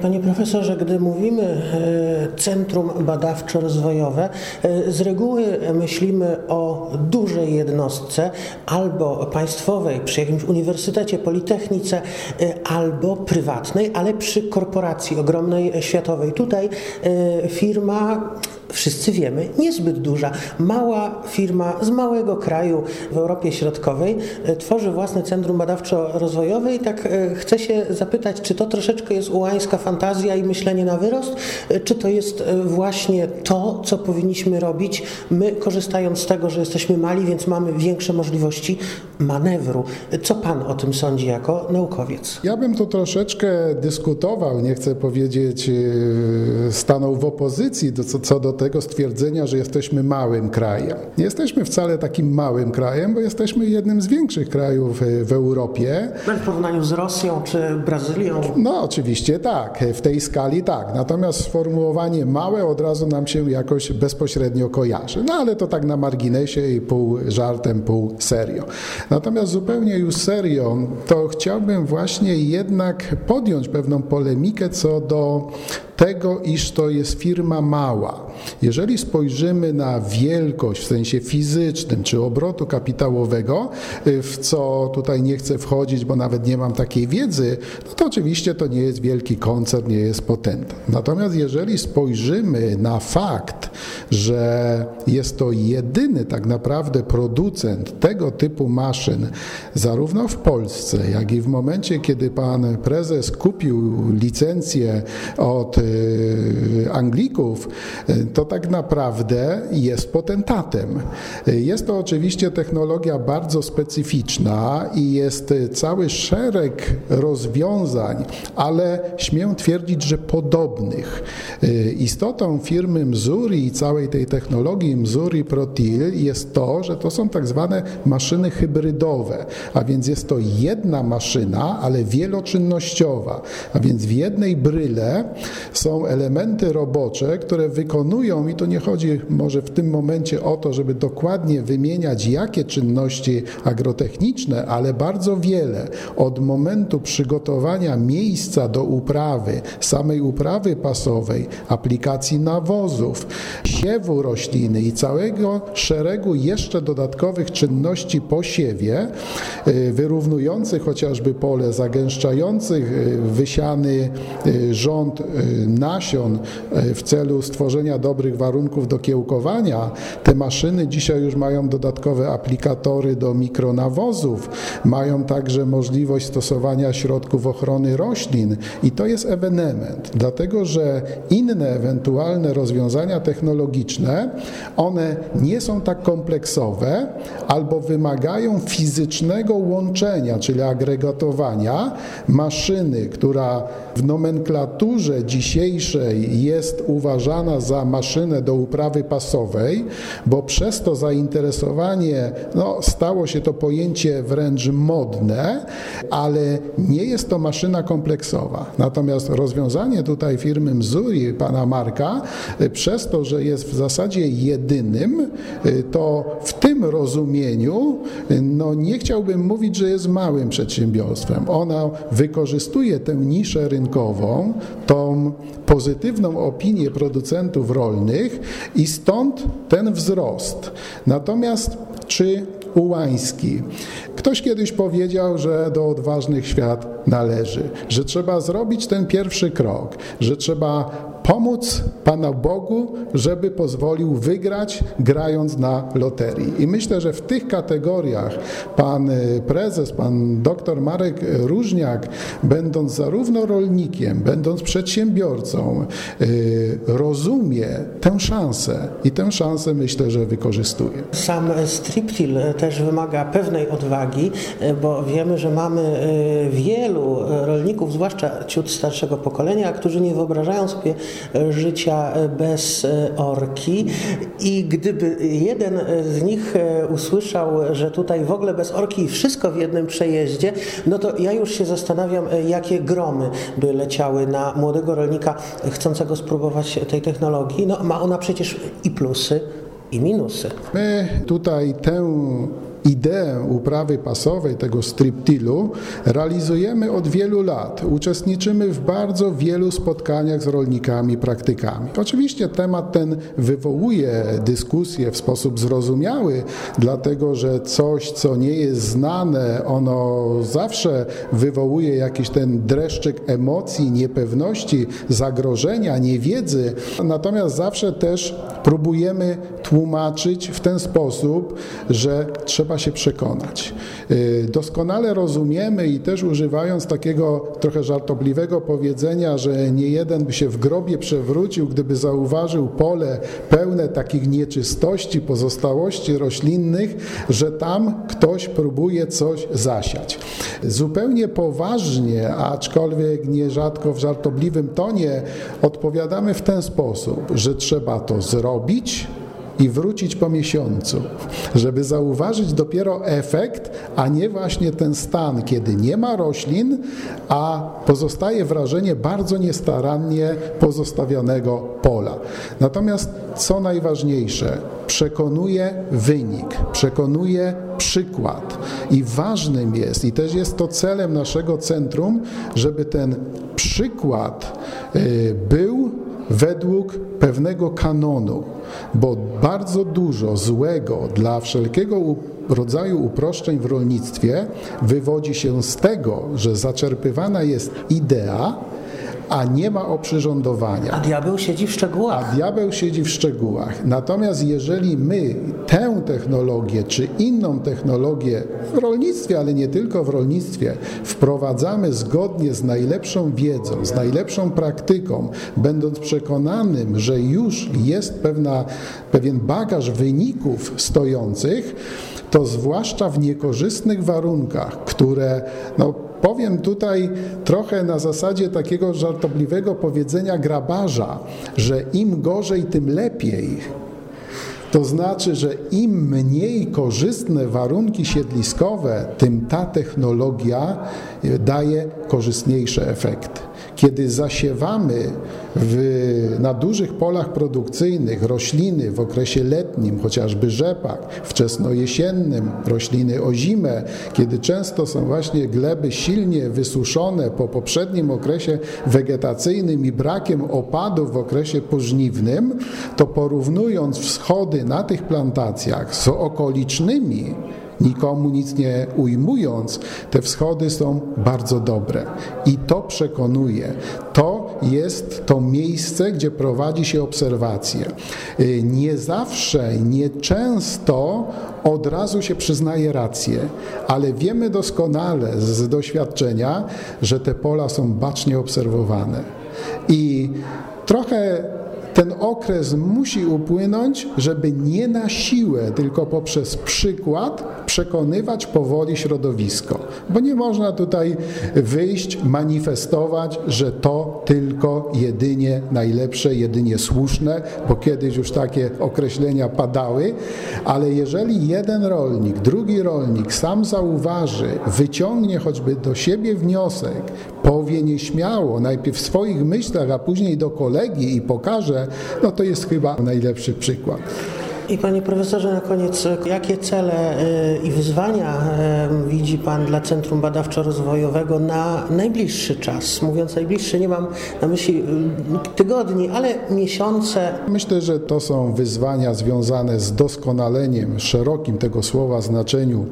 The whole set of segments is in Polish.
Panie profesorze, gdy mówimy e, Centrum Badawczo-Rozwojowe, e, z reguły myślimy o dużej jednostce albo państwowej przy jakimś uniwersytecie, politechnice, e, albo prywatnej, ale przy korporacji ogromnej światowej. Tutaj firma wszyscy wiemy, niezbyt duża. Mała firma z małego kraju w Europie Środkowej tworzy własne centrum badawczo-rozwojowe i tak chcę się zapytać, czy to troszeczkę jest ułańska fantazja i myślenie na wyrost, czy to jest e, właśnie to, co powinniśmy robić, my korzystając z tego, że jesteśmy mali, więc mamy większe możliwości manewru. Co pan o tym sądzi jako naukowiec? Ja bym tu troszeczkę dyskutował, nie chcę powiedzieć, e, stanął w opozycji do, co, co do tego stwierdzenia, że jesteśmy małym krajem. Nie jesteśmy wcale takim małym krajem, bo jesteśmy jednym z większych krajów e, w Europie. W porównaniu z Rosją czy Brazylią? No oczywiście tak w tej skali tak. Natomiast sformułowanie małe od razu nam się jakoś bezpośrednio kojarzy. No ale to tak na marginesie i pół żartem, pół serio. Natomiast zupełnie już serio, to chciałbym właśnie jednak podjąć pewną polemikę co do tego, iż to jest firma mała. Jeżeli spojrzymy na wielkość w sensie fizycznym czy obrotu kapitałowego, y, w co tutaj nie chcę wchodzić, bo nawet nie mam takiej wiedzy, no to oczywiście to nie jest wielki koncern, nie jest potentat. Natomiast jeżeli spojrzymy na fakt, że jest to jedyny tak naprawdę producent tego typu maszyn, zarówno w Polsce, jak i w momencie, kiedy pan prezes kupił licencję od Y, Anglików, y, to tak naprawdę jest potentatem. Y, jest to oczywiście technologia bardzo specyficzna i jest cały szereg rozwiązań, ale śmiem twierdzić, że podobnych. Istotą firmy Mzuri i całej tej technologii Mzuri Protil jest to, że to są tak zwane maszyny hybrydowe, a więc jest to jedna maszyna, ale wieloczynnościowa, a więc w jednej bryle są elementy robocze, które wykonują, i to nie chodzi może w tym momencie o to, żeby dokładnie wymieniać jakie czynności agrotechniczne, ale bardzo wiele. Od momentu przygotowania miejsca do uprawy, samej uprawy pasowej, aplikacji nawozów, siewu rośliny i całego szeregu jeszcze dodatkowych czynności po siewie, y, wyrównujących chociażby pole, zagęszczających y, wysiany y, rząd nasion e, w celu stworzenia dobrych warunków do kiełkowania. Te maszyny dzisiaj już mają dodatkowe aplikatory do mikronawozów, mają także możliwość stosowania środków ochrony roślin i to jest ewenement, dlatego że inne ewentualne rozwiązania technologiczne, one nie są tak kompleksowe albo wymagają fizycznego łączenia, czyli agregatowania maszyny, która w nomenklaturze dzisiejszej jest uważana za maszynę do uprawy pasowej, bo przez to zainteresowanie no, stało się to pojęcie wręcz modne, ale nie jest to maszyna kompleksowa. Natomiast rozwiązanie tutaj firmy Mzuri, pana Marka, przez to, że jest w zasadzie jedynym, to w tym rozumieniu no, nie chciałbym mówić, że jest małym przedsiębiorstwem. Ona wykorzystuje tę niszę rynkową, tą pozytywną opinię producentów rolnych i stąd ten wzrost. Natomiast czy Ułański. Ktoś kiedyś powiedział, że do odważnych świat należy, że trzeba zrobić ten pierwszy krok, że trzeba pomóc Pana Bogu, żeby pozwolił wygrać, grając na loterii. I myślę, że w tych kategoriach pan y, prezes, pan doktor Marek Różniak, będąc zarówno rolnikiem, będąc przedsiębiorcą, y, rozumie tę szansę i tę szansę myślę, że wykorzystuje. Sam striptil też wymaga pewnej odwagi, bo wiemy, że mamy y, wielu rolników, zwłaszcza ciut starszego pokolenia, którzy nie wyobrażają sobie życia bez orki i gdyby jeden z nich usłyszał, że tutaj w ogóle bez orki wszystko w jednym przejeździe, no to ja już się zastanawiam, jakie gromy by leciały na młodego rolnika chcącego spróbować tej technologii. No ma ona przecież i plusy, i minusy. My tutaj tę ideę uprawy pasowej, tego striptilu, realizujemy od wielu lat. Uczestniczymy w bardzo wielu spotkaniach z rolnikami, praktykami. Oczywiście temat ten wywołuje dyskusję w sposób zrozumiały, dlatego że coś, co nie jest znane, ono zawsze wywołuje jakiś ten dreszczyk emocji, niepewności, zagrożenia, niewiedzy. Natomiast zawsze też próbujemy tłumaczyć w ten sposób, że trzeba się przekonać. Y, doskonale rozumiemy i też używając takiego trochę żartobliwego powiedzenia, że nie jeden by się w grobie przewrócił, gdyby zauważył pole pełne takich nieczystości, pozostałości roślinnych, że tam ktoś próbuje coś zasiać. Zupełnie poważnie, aczkolwiek nierzadko w żartobliwym tonie, odpowiadamy w ten sposób, że trzeba to zrobić, i wrócić po miesiącu, żeby zauważyć dopiero efekt, a nie właśnie ten stan, kiedy nie ma roślin, a pozostaje wrażenie bardzo niestarannie pozostawionego pola. Natomiast co najważniejsze, przekonuje wynik, przekonuje przykład. I ważnym jest, i też jest to celem naszego centrum, żeby ten przykład y, był według pewnego kanonu, bo bardzo dużo złego dla wszelkiego rodzaju uproszczeń w rolnictwie wywodzi się z tego, że zaczerpywana jest idea, a nie ma oprzyrządowania. A diabeł siedzi w szczegółach. A diabeł siedzi w szczegółach. Natomiast jeżeli my tę technologię czy inną technologię w rolnictwie, ale nie tylko w rolnictwie, wprowadzamy zgodnie z najlepszą wiedzą, z najlepszą praktyką, będąc przekonanym, że już jest pewna, pewien bagaż wyników stojących, to zwłaszcza w niekorzystnych warunkach, które no, Powiem tutaj trochę na zasadzie takiego żartobliwego powiedzenia grabarza, że im gorzej, tym lepiej. To znaczy, że im mniej korzystne warunki siedliskowe, tym ta technologia daje korzystniejsze efekty. Kiedy zasiewamy w, na dużych polach produkcyjnych rośliny w okresie letnim, chociażby rzepak, wczesnojesiennym, rośliny o zimę, kiedy często są właśnie gleby silnie wysuszone po poprzednim okresie wegetacyjnym i brakiem opadów w okresie pożniwnym, to porównując wschody na tych plantacjach z okolicznymi, nikomu nic nie ujmując, te wschody są bardzo dobre. I to przekonuje. To jest to miejsce, gdzie prowadzi się obserwacje. Y, nie zawsze, nie często od razu się przyznaje rację, ale wiemy doskonale z doświadczenia, że te pola są bacznie obserwowane. I trochę ten okres musi upłynąć, żeby nie na siłę, tylko poprzez przykład przekonywać powoli środowisko. Bo nie można tutaj wyjść, manifestować, że to tylko jedynie najlepsze, jedynie słuszne, bo kiedyś już takie określenia padały, ale jeżeli jeden rolnik, drugi rolnik sam zauważy, wyciągnie choćby do siebie wniosek, powie nieśmiało, najpierw w swoich myślach, a później do kolegi i pokaże, no to jest chyba najlepszy przykład. I panie profesorze, na koniec, jakie cele y, i wyzwania y, widzi pan dla Centrum Badawczo-Rozwojowego na najbliższy czas? Mówiąc najbliższy, nie mam na myśli y, tygodni, ale miesiące. Myślę, że to są wyzwania związane z doskonaleniem szerokim tego słowa znaczeniu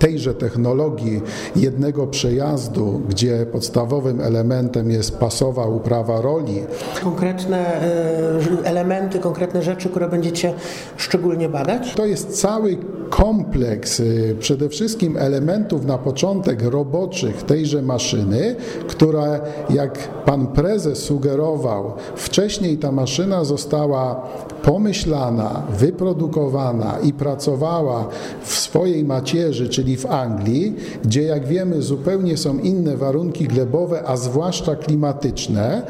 tejże technologii jednego przejazdu, gdzie podstawowym elementem jest pasowa uprawa roli. Konkretne e, elementy, konkretne rzeczy, które będziecie szczególnie badać? To jest cały kompleks e, przede wszystkim elementów na początek roboczych tejże maszyny, która jak pan prezes sugerował, wcześniej ta maszyna została pomyślana, wyprodukowana i pracowała w swojej macierzy, czyli w Anglii, gdzie jak wiemy zupełnie są inne warunki glebowe, a zwłaszcza klimatyczne.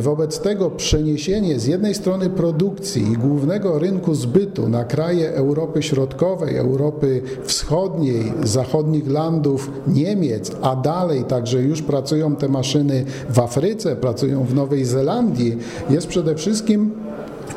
Wobec tego przeniesienie z jednej strony produkcji i głównego rynku zbytu na kraje Europy Środkowej, Europy Wschodniej, zachodnich landów Niemiec, a dalej także już pracują te maszyny w Afryce, pracują w Nowej Zelandii, jest przede wszystkim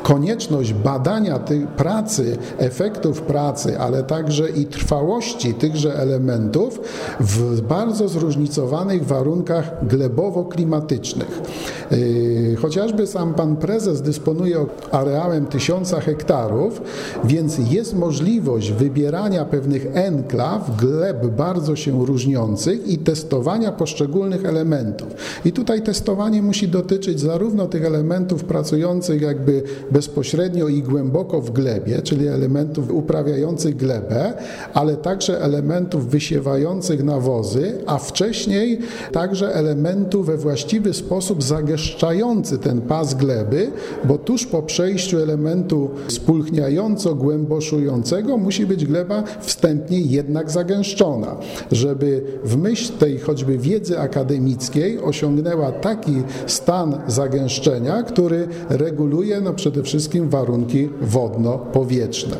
konieczność badania tej pracy, efektów pracy, ale także i trwałości tychże elementów w bardzo zróżnicowanych warunkach glebowo-klimatycznych. Yy, chociażby sam pan prezes dysponuje areałem tysiąca hektarów, więc jest możliwość wybierania pewnych enklaw, gleb bardzo się różniących i testowania poszczególnych elementów. I tutaj testowanie musi dotyczyć zarówno tych elementów pracujących jakby bezpośrednio i głęboko w glebie, czyli elementów uprawiających glebę, ale także elementów wysiewających nawozy, a wcześniej także elementów we właściwy sposób zagęszczający ten pas gleby, bo tuż po przejściu elementu spulchniająco-głęboszującego musi być gleba wstępnie jednak zagęszczona, żeby w myśl tej choćby wiedzy akademickiej osiągnęła taki stan zagęszczenia, który reguluje no przede wszystkim warunki wodno-powietrzne.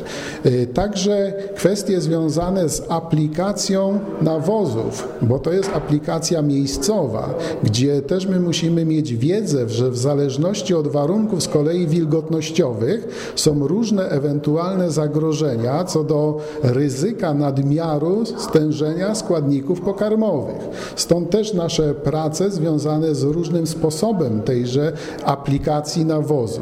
Y, także kwestie związane z aplikacją nawozów, bo to jest aplikacja miejscowa, gdzie też my musimy mieć wiedzę, że w zależności od warunków z kolei wilgotnościowych są różne ewentualne zagrożenia co do ryzyka nadmiaru stężenia składników pokarmowych. Stąd też nasze prace związane z różnym sposobem tejże aplikacji nawozu.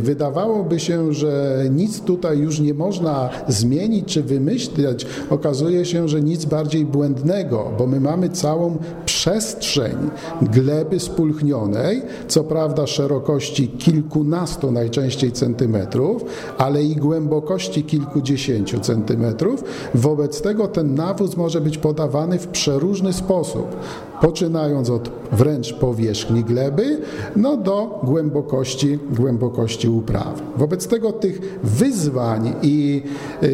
Wydawałoby się, że nic tutaj już nie można zmienić czy wymyśleć. Okazuje się, że nic bardziej błędnego, bo my mamy całą przestrzeń gleby spulchnionej, co prawda szerokości kilkunastu najczęściej centymetrów, ale i głębokości kilkudziesięciu centymetrów. Wobec tego ten nawóz może być podawany w przeróżny sposób, poczynając od wręcz powierzchni gleby, no do głębokości, głębokości uprawy. Wobec tego tych wyzwań i yy,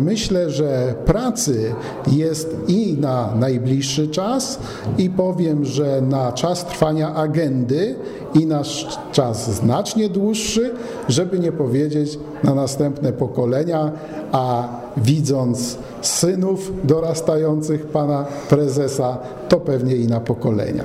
myślę, że pracy jest i na najbliższy czas i powiem, że na czas trwania agendy i na czas znacznie dłuższy, żeby nie powiedzieć na następne pokolenia, a widząc synów dorastających pana prezesa, to pewnie i na pokolenia.